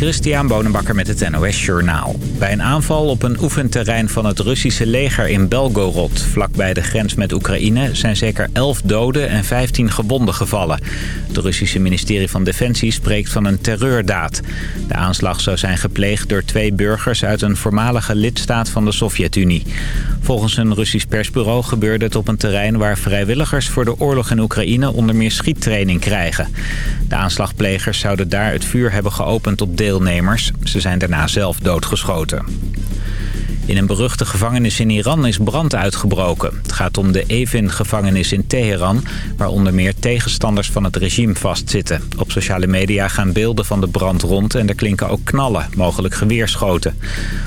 Christian Bonenbakker met het NOS Journaal. Bij een aanval op een oefenterrein van het Russische leger in Belgorod... vlakbij de grens met Oekraïne... zijn zeker 11 doden en 15 gewonden gevallen. Het Russische ministerie van Defensie spreekt van een terreurdaad. De aanslag zou zijn gepleegd door twee burgers... uit een voormalige lidstaat van de Sovjet-Unie. Volgens een Russisch persbureau gebeurde het op een terrein... waar vrijwilligers voor de oorlog in Oekraïne onder meer schiettraining krijgen. De aanslagplegers zouden daar het vuur hebben geopend op deelnemers. Ze zijn daarna zelf doodgeschoten. In een beruchte gevangenis in Iran is brand uitgebroken. Het gaat om de Evin-gevangenis in Teheran... waar onder meer tegenstanders van het regime vastzitten. Op sociale media gaan beelden van de brand rond... en er klinken ook knallen, mogelijk geweerschoten.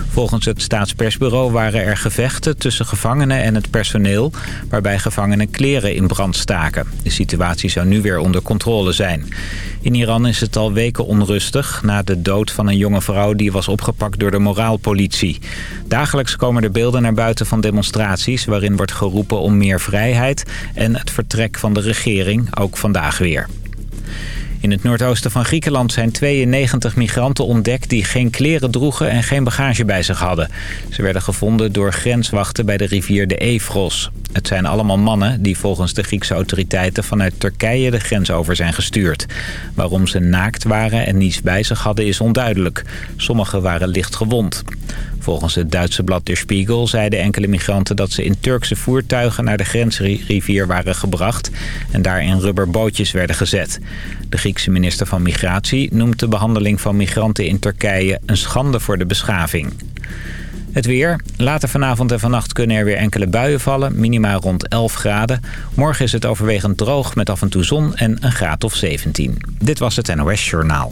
Volgens het staatspersbureau waren er gevechten tussen gevangenen en het personeel... waarbij gevangenen kleren in brand staken. De situatie zou nu weer onder controle zijn. In Iran is het al weken onrustig na de dood van een jonge vrouw... die was opgepakt door de moraalpolitie. Dagelijks komen er beelden naar buiten van demonstraties... waarin wordt geroepen om meer vrijheid en het vertrek van de regering, ook vandaag weer. In het noordoosten van Griekenland zijn 92 migranten ontdekt die geen kleren droegen en geen bagage bij zich hadden. Ze werden gevonden door grenswachten bij de rivier de Evros. Het zijn allemaal mannen die volgens de Griekse autoriteiten vanuit Turkije de grens over zijn gestuurd. Waarom ze naakt waren en niets bij zich hadden is onduidelijk. Sommigen waren licht gewond. Volgens het Duitse blad Der Spiegel zeiden enkele migranten dat ze in Turkse voertuigen naar de grensrivier waren gebracht en daar in rubberbootjes werden gezet. De Griekse minister van Migratie noemt de behandeling van migranten in Turkije een schande voor de beschaving. Het weer. Later vanavond en vannacht kunnen er weer enkele buien vallen. Minimaal rond 11 graden. Morgen is het overwegend droog met af en toe zon en een graad of 17. Dit was het NOS Journaal.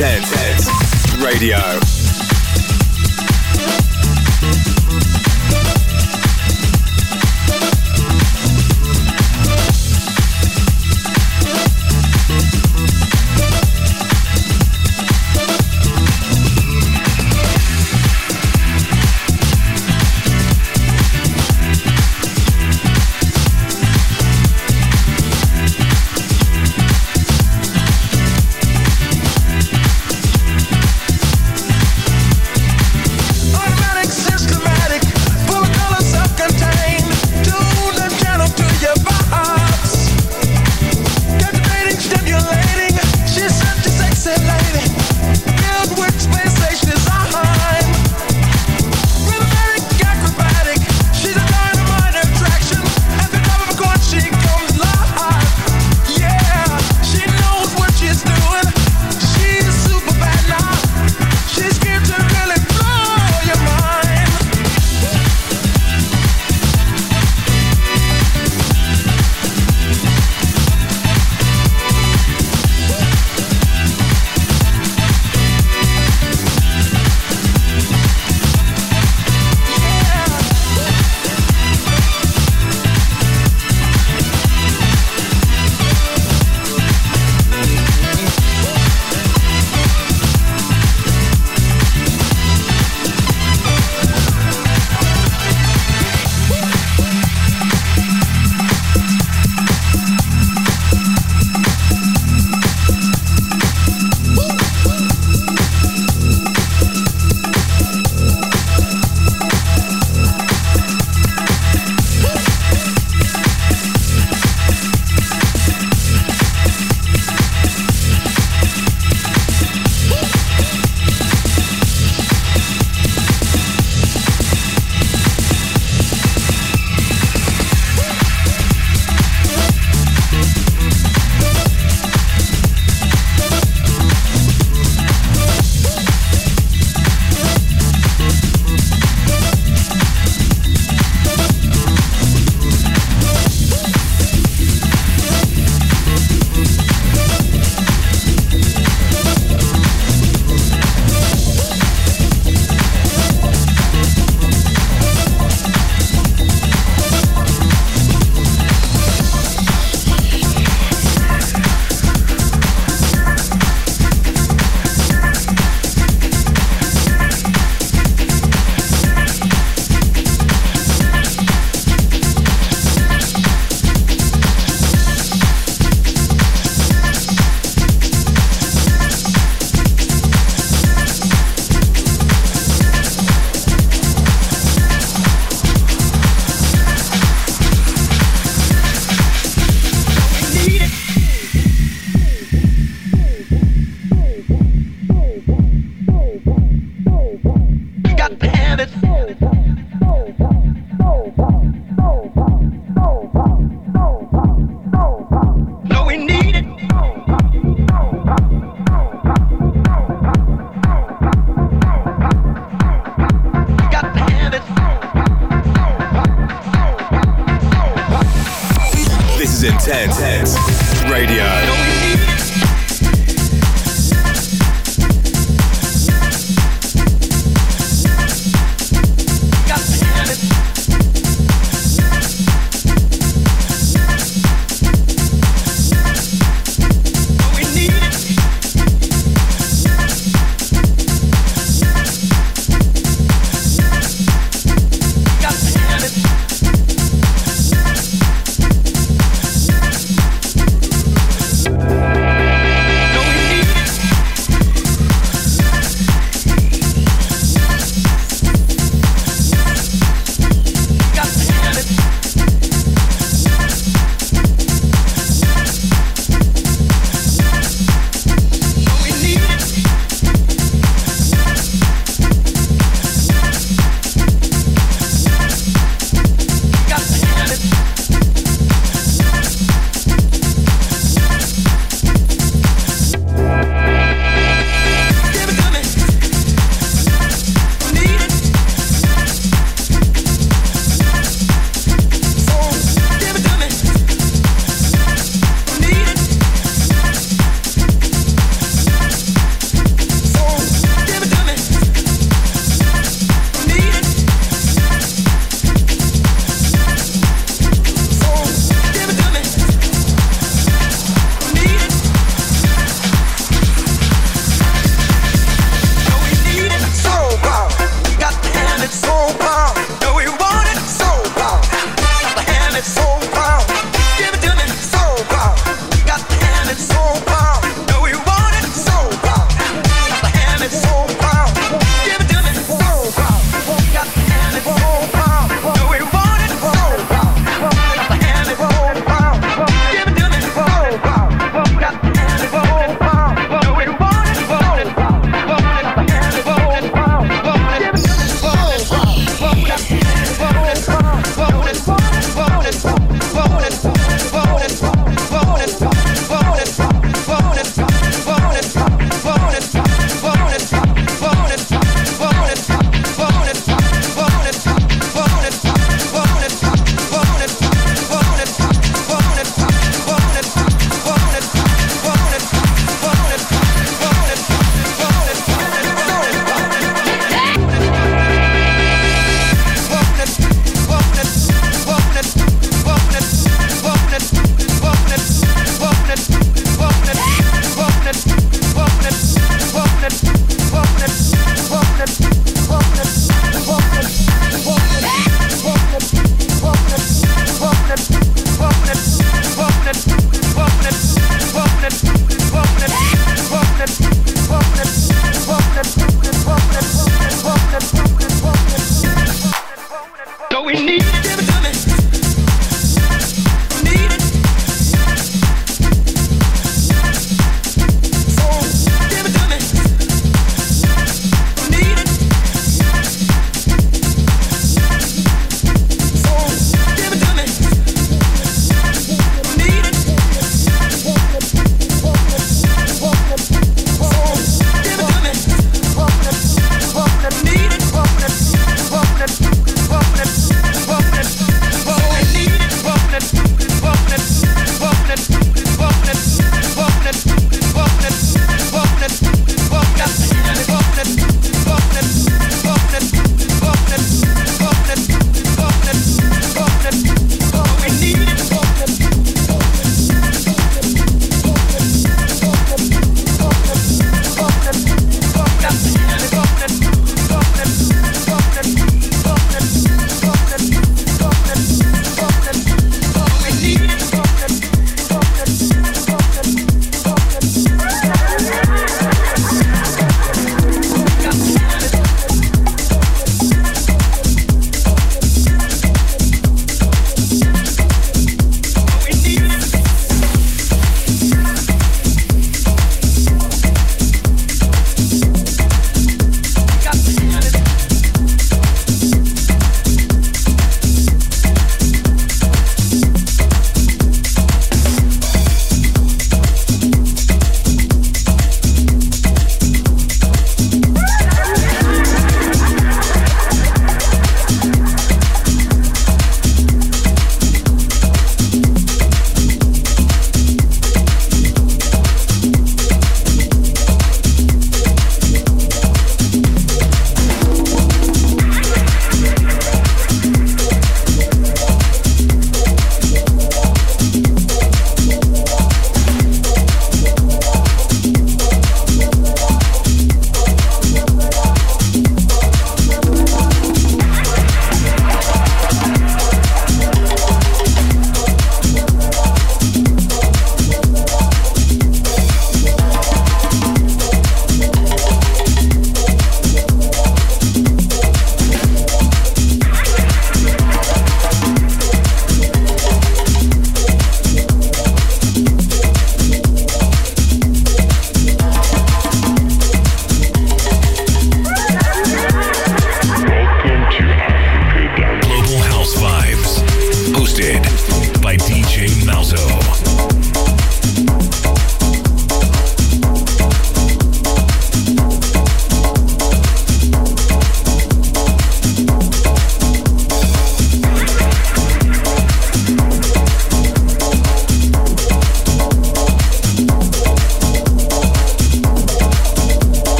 Sunset.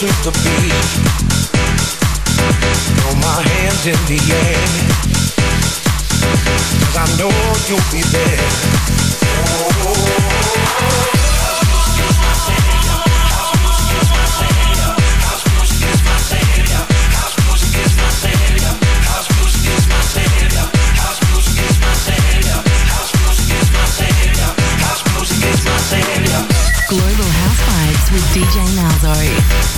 dance the beat. Throw my hands in the air. Cause I know you'll be there. Oh. Global House Vibes with DJ Malzo.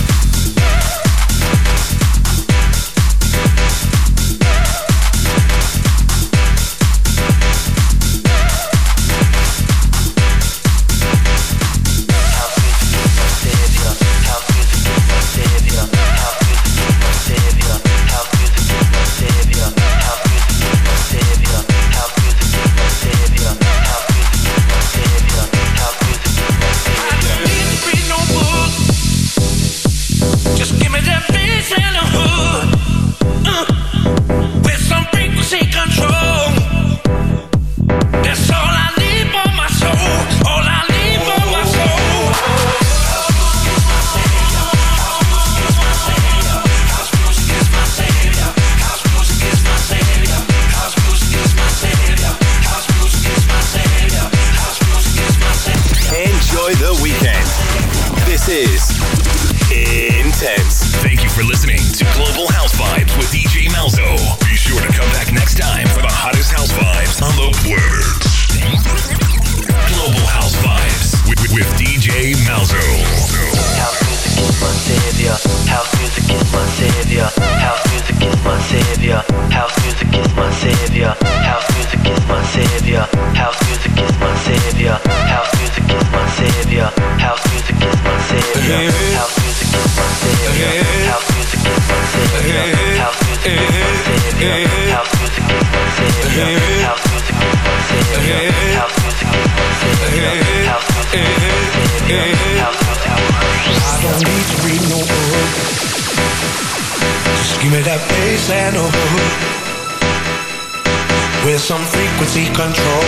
just Give me that bass and a hook. With some frequency control.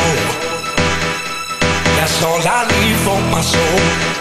That's all I need for my soul.